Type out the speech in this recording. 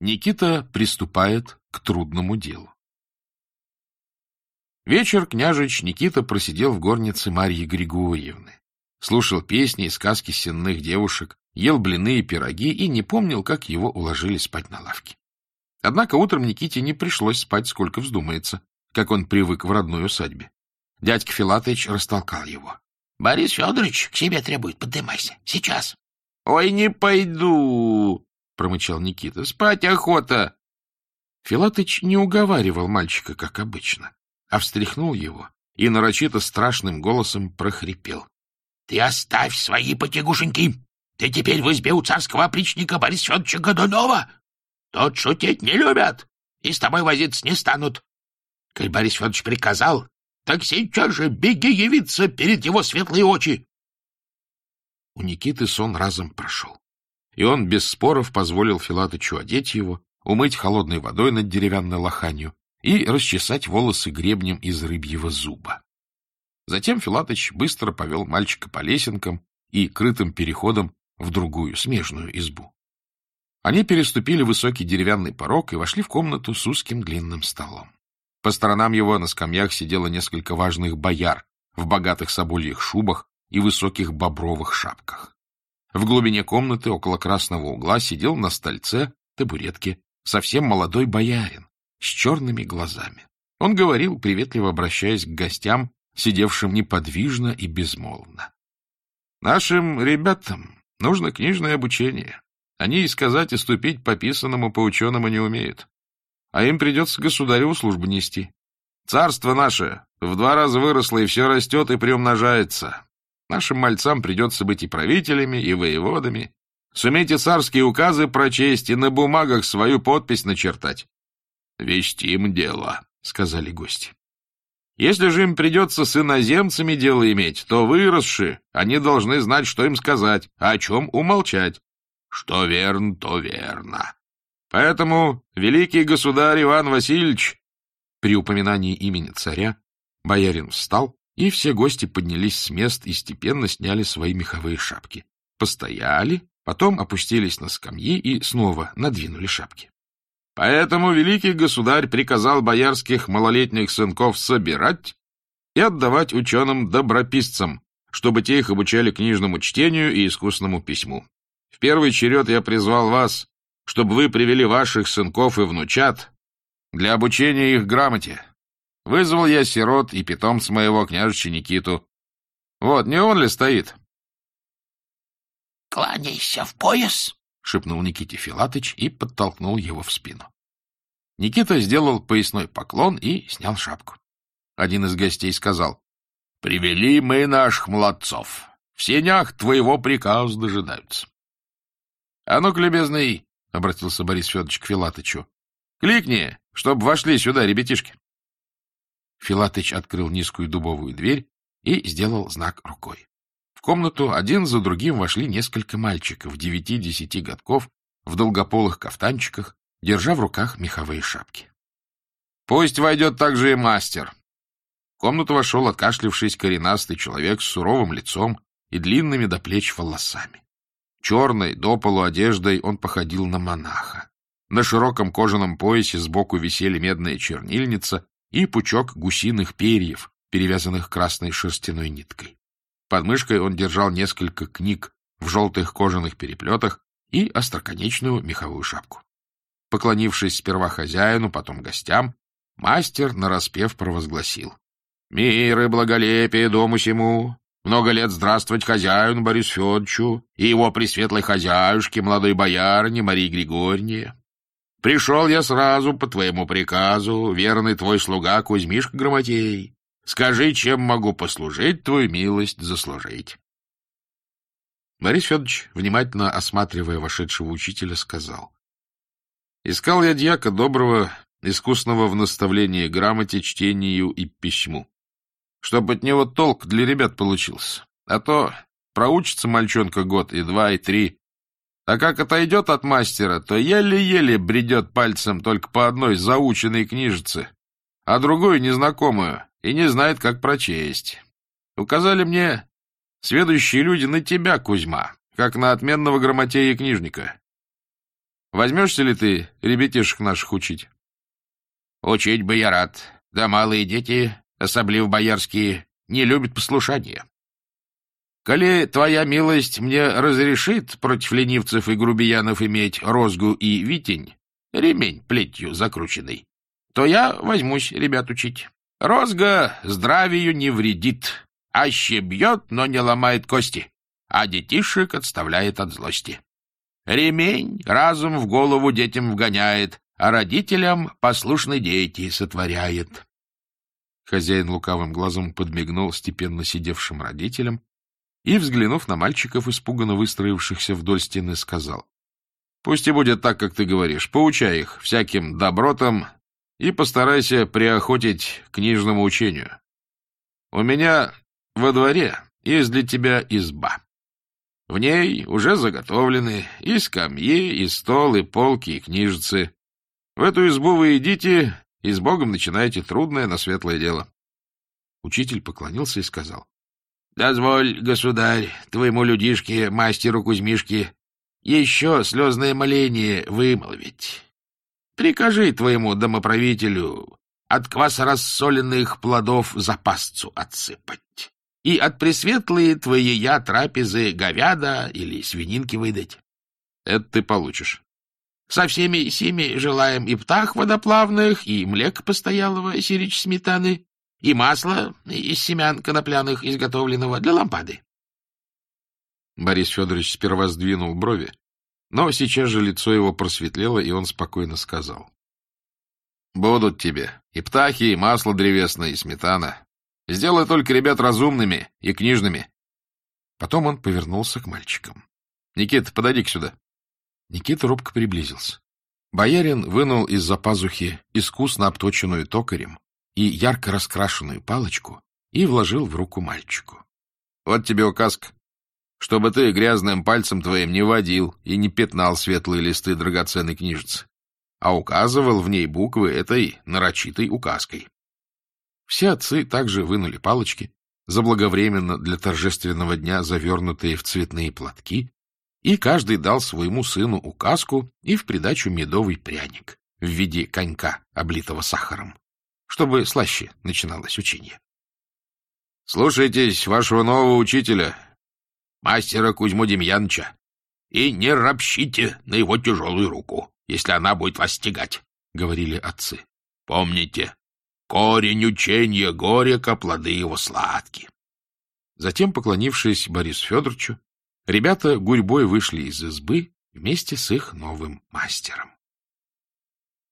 Никита приступает к трудному делу. Вечер княжич Никита просидел в горнице Марьи Григорьевны. Слушал песни и сказки сенных девушек, ел блины и пироги и не помнил, как его уложили спать на лавке. Однако утром Никите не пришлось спать, сколько вздумается, как он привык в родной усадьбе. Дядька Филатович растолкал его. — Борис Федорович к себе требует, поднимайся, сейчас. — Ой, не пойду, — промычал Никита, — спать охота. Филатыч не уговаривал мальчика, как обычно, а встряхнул его и нарочито страшным голосом прохрипел. — Ты оставь свои потягушеньки! Ты теперь в избе у царского опричника Бориса Федоровича Годунова! Тот шутить не любят и с тобой возиться не станут. Коль Борис Федорович приказал, так сейчас же беги явиться перед его светлые очи. У Никиты сон разом прошел, и он без споров позволил Филатычу одеть его, умыть холодной водой над деревянной лоханью и расчесать волосы гребнем из рыбьего зуба. Затем Филатыч быстро повел мальчика по лесенкам и крытым переходам в другую смежную избу. Они переступили высокий деревянный порог и вошли в комнату с узким длинным столом. По сторонам его на скамьях сидело несколько важных бояр в богатых собольих шубах и высоких бобровых шапках. В глубине комнаты, около красного угла, сидел на стольце, табуретке, совсем молодой боярин с черными глазами. Он говорил, приветливо обращаясь к гостям, сидевшим неподвижно и безмолвно. — Нашим ребятам нужно книжное обучение. Они и сказать, и ступить по писанному, по ученому не умеют а им придется государеву службу нести. Царство наше в два раза выросло, и все растет и приумножается. Нашим мальцам придется быть и правителями, и воеводами. Сумейте царские указы прочесть и на бумагах свою подпись начертать. — Вестим дело, — сказали гости. Если же им придется с иноземцами дело иметь, то выросши, они должны знать, что им сказать, а о чем умолчать. Что верно, то верно. Поэтому, великий государь Иван Васильевич, при упоминании имени царя, боярин встал, и все гости поднялись с мест и степенно сняли свои меховые шапки. Постояли, потом опустились на скамьи и снова надвинули шапки. Поэтому великий государь приказал боярских малолетних сынков собирать и отдавать ученым-доброписцам, чтобы те их обучали книжному чтению и искусному письму. В первый черед я призвал вас, чтобы вы привели ваших сынков и внучат для обучения их грамоте. Вызвал я сирот и питомца моего княжича Никиту. Вот, не он ли стоит? — Кланяйся в пояс, — шепнул Никите Филатыч и подтолкнул его в спину. Никита сделал поясной поклон и снял шапку. Один из гостей сказал, — Привели мы наших молодцов. В сенях твоего приказа дожидаются. — А ну-ка, любезный, — обратился Борис Федорович к Филатычу. — Кликни, чтобы вошли сюда ребятишки. Филатыч открыл низкую дубовую дверь и сделал знак рукой. В комнату один за другим вошли несколько мальчиков девяти-десяти годков в долгополых кафтанчиках, держа в руках меховые шапки. — Пусть войдет также и мастер. В комнату вошел откашлившись коренастый человек с суровым лицом и длинными до плеч волосами. Черной, до полу одеждой он походил на монаха. На широком кожаном поясе сбоку висели медная чернильница и пучок гусиных перьев, перевязанных красной шерстяной ниткой. Под мышкой он держал несколько книг в желтых кожаных переплетах и остроконечную меховую шапку. Поклонившись сперва хозяину, потом гостям, мастер нараспев провозгласил. — Мир и благолепие дому сему, много лет здравствовать хозяину Борису Федоровичу и его пресветлой хозяюшке, молодой боярине Марии Григорьевне. Пришел я сразу по твоему приказу, верный твой слуга Кузьмишка Грамотей. Скажи, чем могу послужить, твою милость заслужить. Борис Федорович, внимательно осматривая вошедшего учителя, сказал. Искал я дьяка доброго, искусного в наставлении грамоте, чтению и письму чтобы от него толк для ребят получился. А то проучится мальчонка год и два, и три. А как отойдет от мастера, то еле-еле бредет пальцем только по одной заученной книжице, а другую незнакомую, и не знает, как прочесть. Указали мне следующие люди на тебя, Кузьма, как на отменного грамотея книжника. Возьмешься ли ты ребятишек наших учить? — Учить бы я рад. Да малые дети, особливо боярские, не любят послушания. Коли твоя милость мне разрешит против ленивцев и грубиянов иметь розгу и витень, ремень плетью закрученный, то я возьмусь ребят учить. Розга здравию не вредит, аще бьет, но не ломает кости, а детишек отставляет от злости. Ремень разум в голову детям вгоняет, а родителям послушной дети сотворяет. Хозяин лукавым глазом подмигнул степенно сидевшим родителям и, взглянув на мальчиков, испуганно выстроившихся вдоль стены, сказал, — Пусть и будет так, как ты говоришь, поучай их всяким добротам и постарайся приохотить к книжному учению. У меня во дворе есть для тебя изба. В ней уже заготовлены и скамьи, и стол, и полки, и книжицы. В эту избу вы идите и с Богом начинаете трудное, но светлое дело. Учитель поклонился и сказал. — Дозволь, государь, твоему людишке, мастеру Кузьмишке, еще слезное моление вымолвить. Прикажи твоему домоправителю от кваса рассоленных плодов запасцу отсыпать и от пресветлые твои я трапезы говяда или свининки выдать. Это ты получишь. Со всеми сими желаем и птах водоплавных, и млек постоялого сирич сметаны, и масло из семян конопляных изготовленного для лампады. Борис Федорович сперва сдвинул брови, но сейчас же лицо его просветлело, и он спокойно сказал. — Будут тебе и птахи, и масло древесное, и сметана. Сделай только ребят разумными и книжными. Потом он повернулся к мальчикам. — Никита, подойди-ка сюда. Никита робко приблизился. Боярин вынул из-за пазухи искусно обточенную токарем и ярко раскрашенную палочку и вложил в руку мальчику. — Вот тебе указка чтобы ты грязным пальцем твоим не водил и не пятнал светлые листы драгоценной книжицы, а указывал в ней буквы этой нарочитой указкой. Все отцы также вынули палочки, заблаговременно для торжественного дня завернутые в цветные платки, и каждый дал своему сыну указку и в придачу медовый пряник в виде конька, облитого сахаром, чтобы слаще начиналось учение. — Слушайтесь вашего нового учителя, мастера Кузьму Демьяновича, и не ропщите на его тяжелую руку, если она будет вас тягать, — говорили отцы. Помните, корень учения горека, плоды его сладки. Затем, поклонившись Борису Федоровичу, ребята гурьбой вышли из избы вместе с их новым мастером.